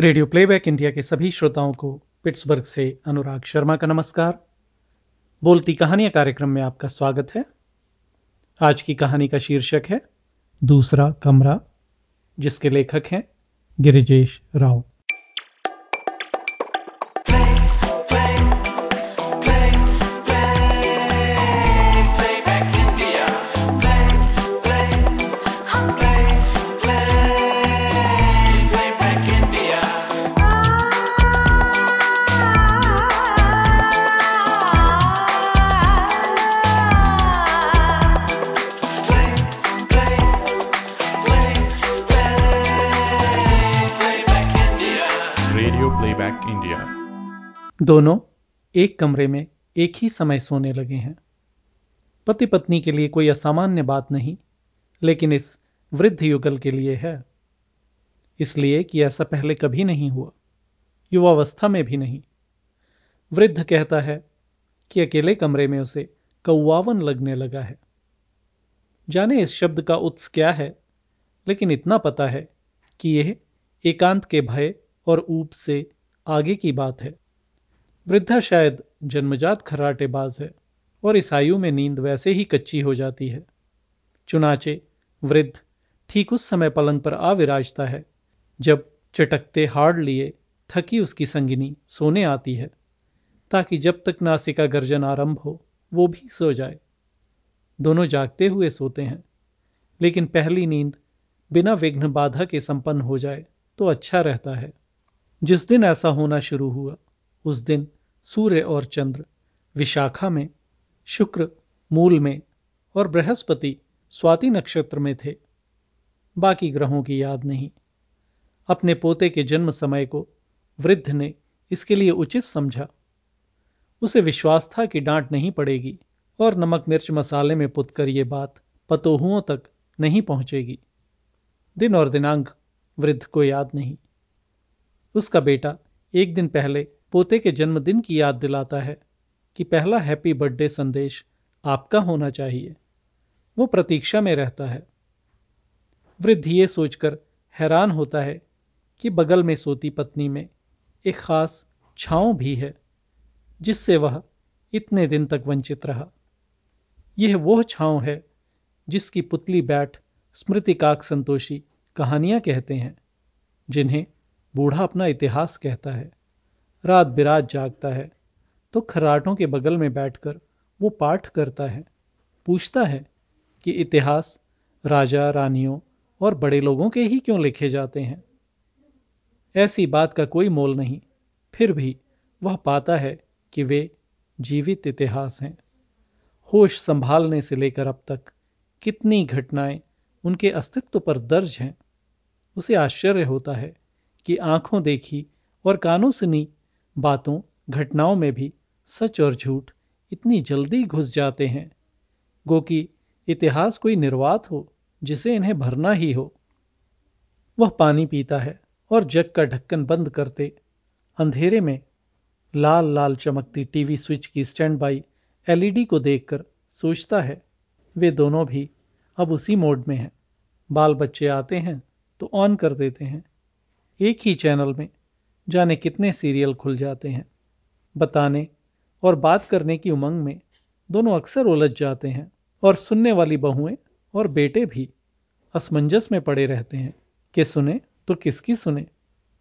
Radio playback India के सभी श्रोताओं को पिट्सबर्ग से अनुराग शर्मा का नमस्कार। बोलती कहानियाँ कार्यक्रम में आपका स्वागत है। आज की कहानी का शीर्षक है, दूसरा कमरा, जिसके लेखक हैं गिरिजेश राव। दोनों एक कमरे में एक ही समय सोने लगे हैं। पति पत्नी के लिए कोई असामान्य बात नहीं, लेकिन इस वृद्ध युगल के लिए है। इसलिए कि ऐसा पहले कभी नहीं हुआ, युवावस्था में भी नहीं। वृद्ध कहता है कि अकेले कमरे में उसे कौवावन लगने लगा है। जाने इस शब्द का उत्स क्या है, लेकिन इतना पता है कि यह एकांत के भय और ऊप से आगे की बात है। वृद्धा शायद जन्मजात खर्राटेबाज है और इस आयु में नींद वैसे ही कच्ची हो जाती है। चुनाचे, वृद्ध, ठीक उस समय पलंग पर आ विराजता है, जब चटकते हाड़ लिए थकी उसकी संगिनी सोने आती है, ताकि जब तक नासिका गर्जन आरंभ हो, वो भी सो जाए। दोनों जागते हुए सोते हैं, लेकिन पहली नींद बिना विघ्न बाधा के संपन्न हो जाए तो अच्छा रहता है। जिस दिन ऐसा होना शुरू हुआ, उस दिन सूर्य और चंद्र, विशाखा में, शुक्र, मूल में और बृहस्पति, स्वाति नक्षत्र में थे। बाकी ग्रहों की याद नहीं। अपने पोते के जन्म समय को वृद्ध ने इसके लिए उचित समझा। उसे विश्वास था कि डांट नहीं पड़ेगी और नमक मिर्च मसाले में पुतकर यह बात पतोहुओं तक नहीं पहुंचेगी। दिन और दिनांक वृद्ध को याद नहीं। उसका बेटा एक दिन पहले पोते के जन्मदिन की याद दिलाता है कि पहला हैप्पी बर्थडे संदेश आपका होना चाहिए। वो प्रतीक्षा में रहता है। वृद्ध ये सोचकर हैरान होता है कि बगल में सोती पत्नी में एक खास छांव भी है, जिससे वह इतने दिन तक वंचित रहा। यह वह छांव है जिसकी पुतली बैठ स्मृतिकाक संतोषी कहानियाँ कहते हैं, जिन्हें बूढ़ा अपना इतिहास कहता है। रात बिरात जागता है तो खराटों के बगल में बैठकर वो पाठ करता है। पूछता है कि इतिहास, राजा, रानियों और बड़े लोगों के ही क्यों लिखे जाते हैं? ऐसी बात का कोई मोल नहीं, फिर भी वह पाता है कि वे जीवित इतिहास हैं। होश संभालने से लेकर अब तक कितनी घटनाएँ उनके अस्तित्व पर दर्ज हैं, उसे आश्चर्य होता है कि आँखों देखी और कानों सुनी बातों, घटनाओं में भी सच और झूठ इतनी जल्दी घुस जाते हैं। गो कि इतिहास कोई निर्वात हो, जिसे इन्हें भरना ही हो। वह पानी पीता है और जग का ढक्कन बंद करते। अंधेरे में लाल लाल चमकती टीवी स्विच की स्टैंड बाई एलईडी को देखकर सोचता है, वे दोनों भी अब उसी मोड में हैं। बाल बच्चे आते हैं तो ऑन कर देते हैं। एक ही चैनल में जाने कितने सीरियल खुल जाते हैं। बताने और बात करने की उमंग में दोनों अक्सर उलझ जाते हैं और सुनने वाली बहुएँ और बेटे भी असमंजस में पड़े रहते हैं कि सुने तो किसकी सुने।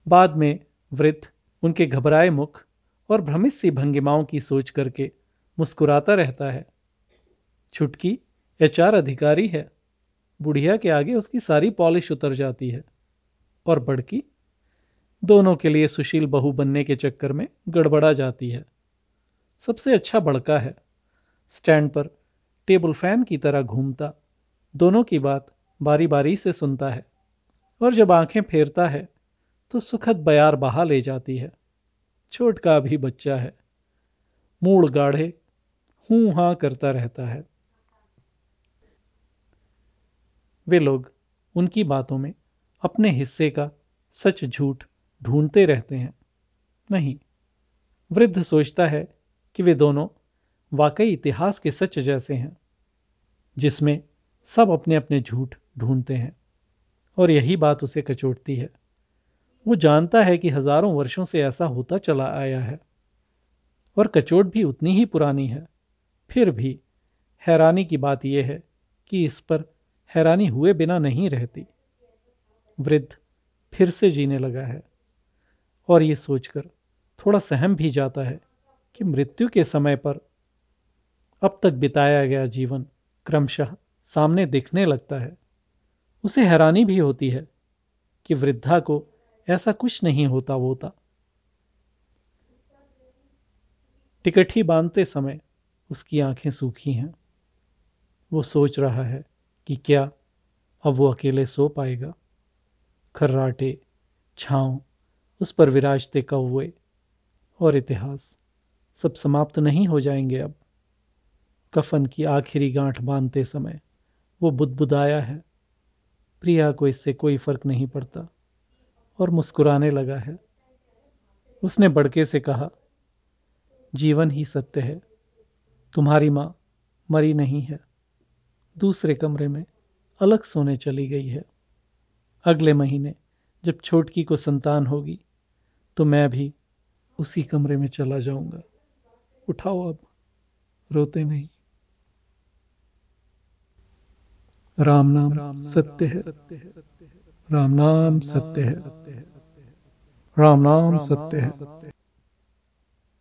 बाद में वृद्ध, उनके घबराए मुख और भ्रमित सी भंगिमाओं की सोच करके मुस्कुराता रहता है। छुटकी एचआर अधिकारी है। बुढ़िया के आगे उसकी सारी पॉलिश उतर जाती है और बड़की दोनों के लिए सुशील बहू बनने के चक्कर में गड़बड़ा जाती है। सबसे अच्छा बड़का है। स्टैंड पर टेबल फ़ैन की तरह घूमता, दोनों की बात बारी बारी से सुनता है और जब आँखें फेरता है तो सुखद बयार बहा ले जाती है। छोट का भी बच्चा है। मूड गाढ़े हूँ हाँ करता रहता है। वे लोग उनकी बातों में अपने हिस्से का सच झूठ ढूंढते रहते हैं। नहीं, वृद्ध सोचता है कि वे दोनों वाकई इतिहास के सच जैसे हैं, जिसमें सब अपने अपने झूठ ढूंढते हैं, और यही बात उसे कचोटती है। वो जानता है कि हज़ारों वर्षों से ऐसा होता चला आया है, और कचोट भी उतनी ही पुरानी है। फिर भी हैरानी की बात यह है कि इस पर हैरानी हुए बिना नहीं रहती। वृद्ध फिर से जीने लगा है। और ये सोचकर थोड़ा सहम भी जाता है कि मृत्यु के समय पर अब तक बिताया गया जीवन क्रमशः सामने दिखने लगता है। उसे हैरानी भी होती है कि वृद्धा को ऐसा कुछ नहीं होता होता। टिकट ही बांधते समय उसकी आँखें सूखी हैं। वो सोच रहा है कि क्या अब वो अकेले सो पाएगा। खर्राटे, छांव उस पर विराजते कौवे और इतिहास। सब समाप्त नहीं हो जाएँगे अब। कफन की आखिरी गांठ बांधते समय वो बुदबुदाया है। प्रिया को इससे कोई फ़र्क नहीं पड़ता और मुस्कुराने लगा है। उसने बड़के से कहा, जीवन ही सत्य है। तुम्हारी माँ मरी नहीं है। दूसरे कमरे में अलग सोने चली गई है। अगले महीने जब छोटकी को संतान होगी तो मैं भी उसी कमरे में चला जाऊँगा। उठाओ अब, रोते नहीं। राम नाम राम सत्य है। राम नाम सत्य है। राम नाम सत्य है।